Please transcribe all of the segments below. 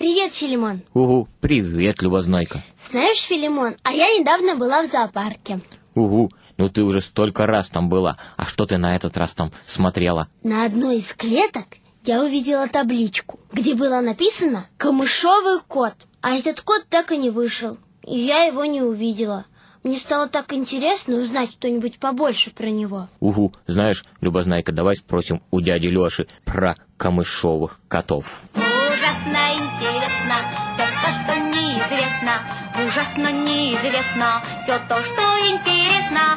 Привет, Филимон. Угу, привет, Любознайка. Знаешь, Филимон, а я недавно была в зоопарке. Угу, ну ты уже столько раз там была. А что ты на этот раз там смотрела? На одной из клеток я увидела табличку, где было написано «Камышовый кот». А этот кот так и не вышел, и я его не увидела. Мне стало так интересно узнать что-нибудь побольше про него. Угу, знаешь, Любознайка, давай спросим у дяди Лёши про камышовых котов. Ужасно Ужасно неизвестно все то, что интересно.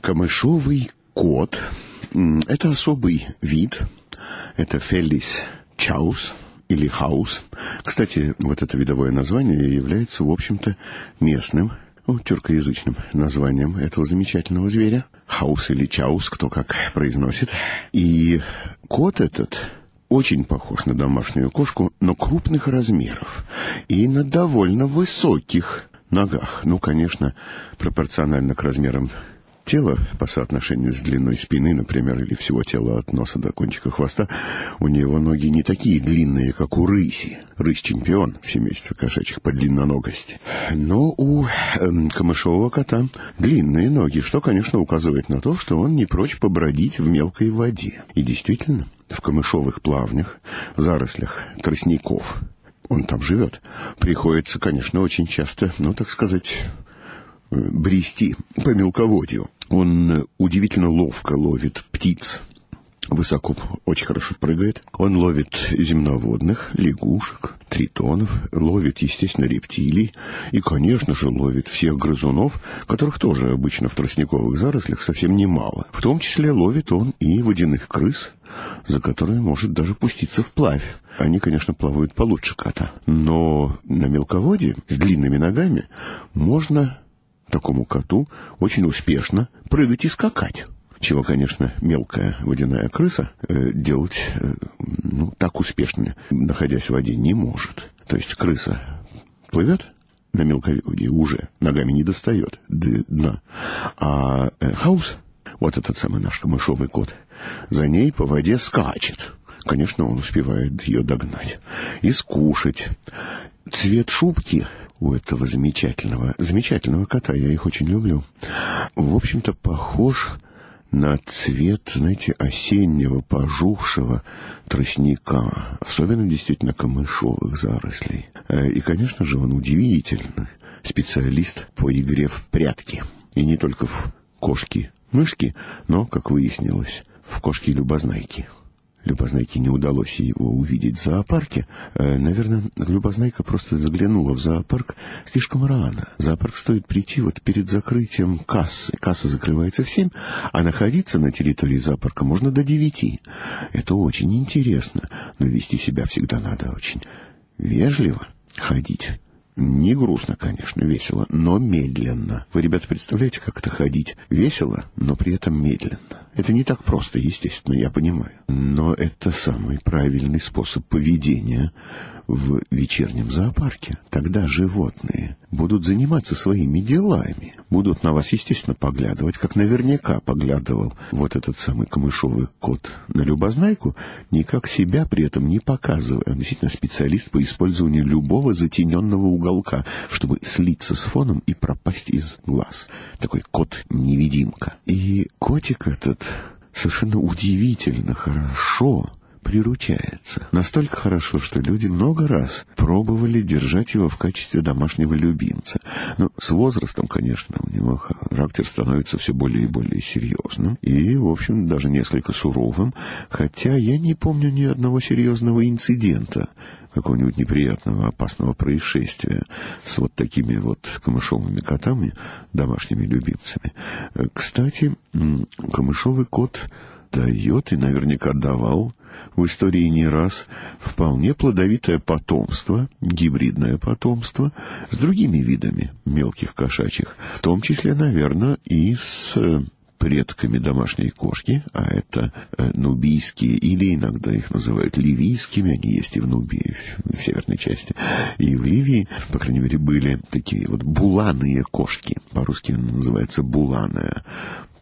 Камышовый кот это особый вид, это Фелис чаус или хаус. Кстати, вот это видовое название является, в общем-то, местным, тюркоязычным названием этого замечательного зверя. Хаус или чаус, кто как произносит. И кот этот очень похож на домашнюю кошку, но крупных размеров и на довольно высоких ногах. Ну, конечно, пропорционально к размерам тела по соотношению с длиной спины, например, или всего тела от носа до кончика хвоста, у него ноги не такие длинные, как у рыси. Рысь чемпион в семействе кошачьих по длинноногости. Но у эм, камышового кота длинные ноги, что, конечно, указывает на то, что он не прочь побродить в мелкой воде. И действительно, в камышовых плавнях, в зарослях тростников, он там живет, приходится, конечно, очень часто, ну, так сказать, брести по мелководью. Он э, удивительно ловко ловит птиц, высоко, очень хорошо прыгает. Он ловит земноводных, лягушек, тритонов, ловит, естественно, рептилий и, конечно же, ловит всех грызунов, которых тоже обычно в тростниковых зарослях совсем немало. В том числе ловит он и водяных крыс, за которые может даже пуститься вплавь. Они, конечно, плавают получше кота. Но на мелководье с длинными ногами можно такому коту очень успешно прыгать и скакать. Чего, конечно, мелкая водяная крыса э, делать э, ну, так успешно, находясь в воде, не может. То есть крыса плывет на мелководье уже, ногами не достает до дна. А э, хаус, вот этот самый наш камышовый кот, за ней по воде скачет. Конечно, он успевает ее догнать и скушать. Цвет шубки у этого замечательного, замечательного кота, я их очень люблю, в общем-то, похож на цвет, знаете, осеннего пожухшего тростника, особенно действительно камышовых зарослей. Э, И, конечно же, он удивительный специалист по игре в прятки. И не только в кошки-мышки, но, как выяснилось, в кошки-любознайки. Любознайке не удалось его увидеть в зоопарке. Э, Наверное, Любознайка просто заглянула в зоопарк слишком рано. Зоопарк стоит прийти вот перед закрытием кассы. Касса закрывается в семь, а находиться на территории зоопарка можно до девяти. Это очень интересно, но вести себя всегда надо очень вежливо, ходить не грустно, конечно, весело, но медленно. Вы, ребята, представляете, как это ходить? Весело, но при этом медленно. Это не так просто, естественно, я понимаю. Но это самый правильный способ поведения в вечернем зоопарке. Тогда животные будут заниматься своими делами. Будут на вас, естественно, поглядывать, как наверняка поглядывал вот этот самый камышовый кот на любознайку, никак себя при этом не показывая. Он действительно специалист по использованию любого затененного уголка, чтобы слиться с фоном и пропасть из глаз. Такой кот-невидимка. И котик этот совершенно удивительно хорошо приручается. Настолько хорошо, что люди много раз пробовали держать его в качестве домашнего любимца. Но с возрастом, конечно, у него характер становится все более и более серьезным и, в общем, даже несколько суровым, хотя я не помню ни одного серьезного инцидента, какого-нибудь неприятного, опасного происшествия с вот такими вот камышовыми котами, домашними любимцами. Э, Кстати, камышовый кот дает и наверняка давал в истории не раз вполне плодовитое потомство, гибридное потомство с другими видами мелких кошачьих, в том числе, наверное, и с э, предками домашней кошки, а это э, нубийские, или иногда их называют ливийскими, они есть и в Нубии, в, северной части, и в Ливии, по крайней мере, были такие вот буланые кошки, по-русски называется буланая,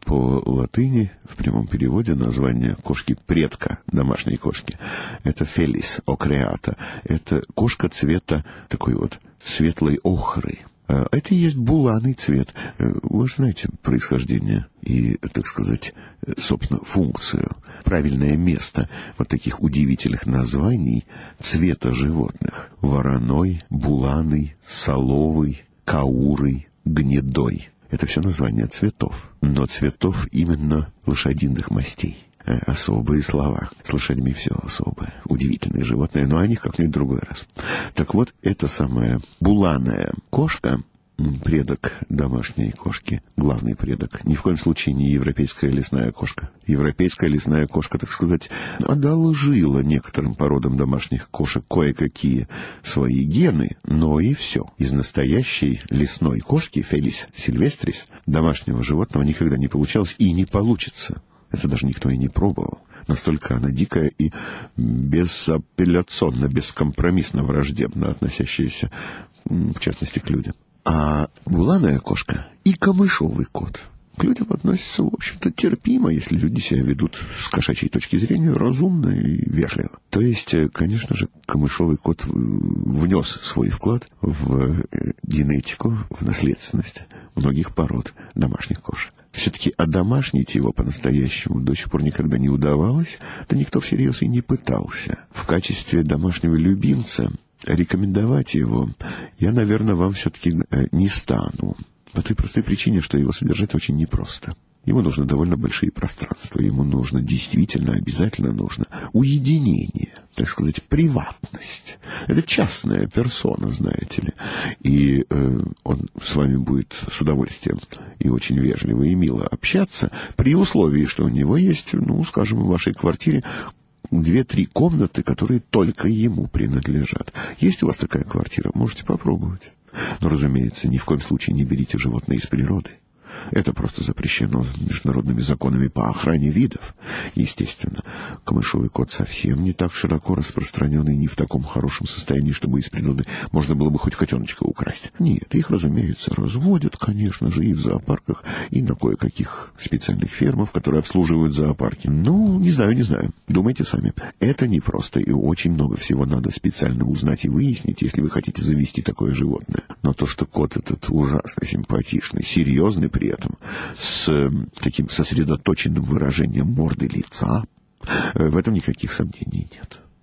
по латыни в прямом переводе название кошки предка домашней кошки. Это фелис окреата. Это кошка цвета такой вот светлой охры. А Это и есть буланый цвет. Э, Вы же знаете происхождение и, так сказать, э, собственно, функцию, правильное место вот таких удивительных названий цвета животных. Вороной, буланый, соловый, каурый, гнедой. Это все названия цветов. Но цветов именно лошадиных мастей. Э, Особые слова. С лошадьми все особое. Удивительные животные, но о них как-нибудь другой раз. Так вот, эта самая буланая кошка, предок домашней кошки, главный предок, ни в коем случае не европейская лесная кошка. Европейская лесная кошка, так сказать, одолжила некоторым породам домашних кошек кое-какие свои гены, но и все. Из настоящей лесной кошки, Фелис сильвестрис, домашнего животного никогда не получалось и не получится. Это даже никто и не пробовал. Настолько она дикая и безапелляционно, бескомпромиссно враждебно относящаяся, в частности, к людям. А буланая кошка и камышовый кот к людям относятся, в общем-то, терпимо, если люди себя ведут с кошачьей точки зрения разумно и вежливо. То есть, э, конечно же, камышовый кот э, внес свой вклад в э, генетику, в наследственность многих пород домашних кошек. Все-таки одомашнить его по-настоящему до сих пор никогда не удавалось, да никто всерьез и не пытался. В качестве домашнего любимца рекомендовать его я, наверное, вам все-таки э, не стану. По той простой причине, что его содержать очень непросто. Ему нужно довольно большие пространства, ему нужно действительно, обязательно нужно уединение, так сказать, приватность. Это частная персона, знаете ли. И э, он с вами будет с удовольствием и очень вежливо и мило общаться, при условии, что у него есть, ну, скажем, в вашей квартире две-три комнаты, которые только ему принадлежат. Есть у вас такая квартира? Можете попробовать. Но, разумеется, ни в коем случае не берите животное из природы. Это просто запрещено международными законами по охране видов. Естественно, камышовый кот совсем не так широко распространен и не в таком хорошем состоянии, чтобы из природы можно было бы хоть котеночка украсть. Нет, их, разумеется, разводят, конечно же, и в зоопарках, и на кое-каких специальных фермах, которые обслуживают зоопарки. Ну, не знаю, не знаю. Думайте сами. Это непросто, и очень много всего надо специально узнать и выяснить, если вы хотите завести такое животное. Но то, что кот этот ужасно симпатичный, серьезный при этом, с э, таким сосредоточенным выражением морды лица, э, в этом никаких сомнений нет.